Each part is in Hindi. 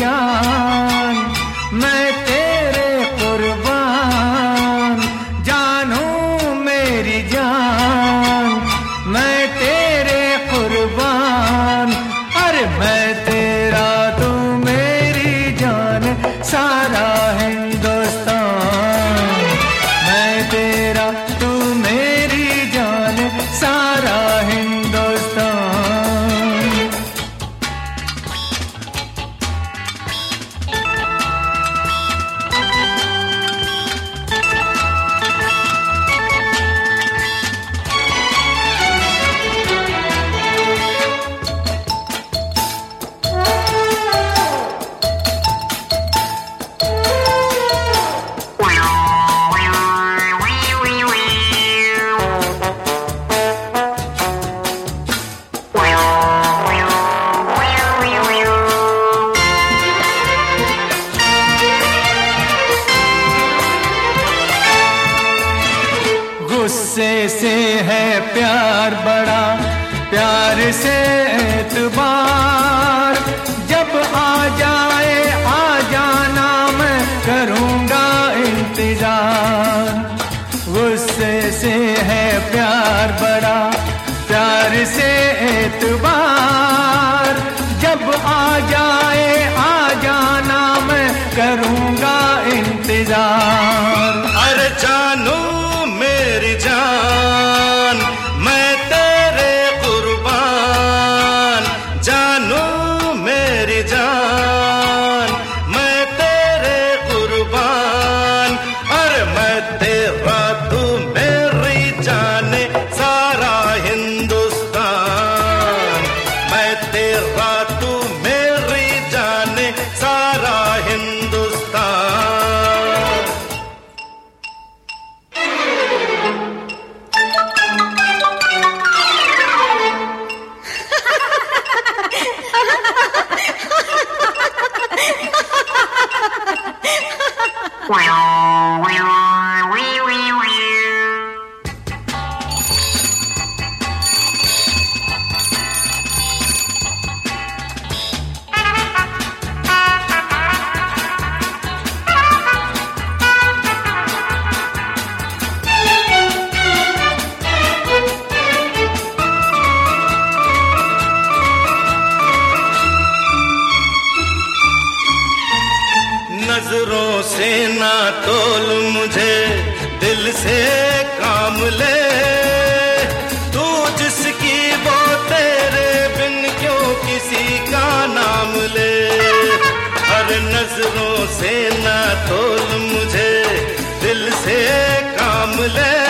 जान मैं तेरे कुर्बान जानू मेरी जान। से है प्यार बड़ा प्यार से एतबार ना तोल मुझे, दिल से काम ले। तू जिसकी वो तेरे बिन क्यों किसी का नाम ले? हर नज़रों से ना तोल मुझे, दिल से काम ले।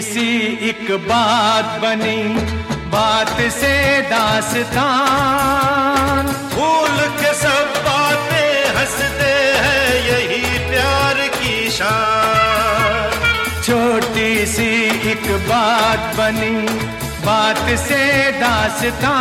सी एक बात बनी बात से दास्तान। भूल के सब बातें हँसते हैं यही प्यार की शान। छोटी सी एक बात बनी बात से दास्तान।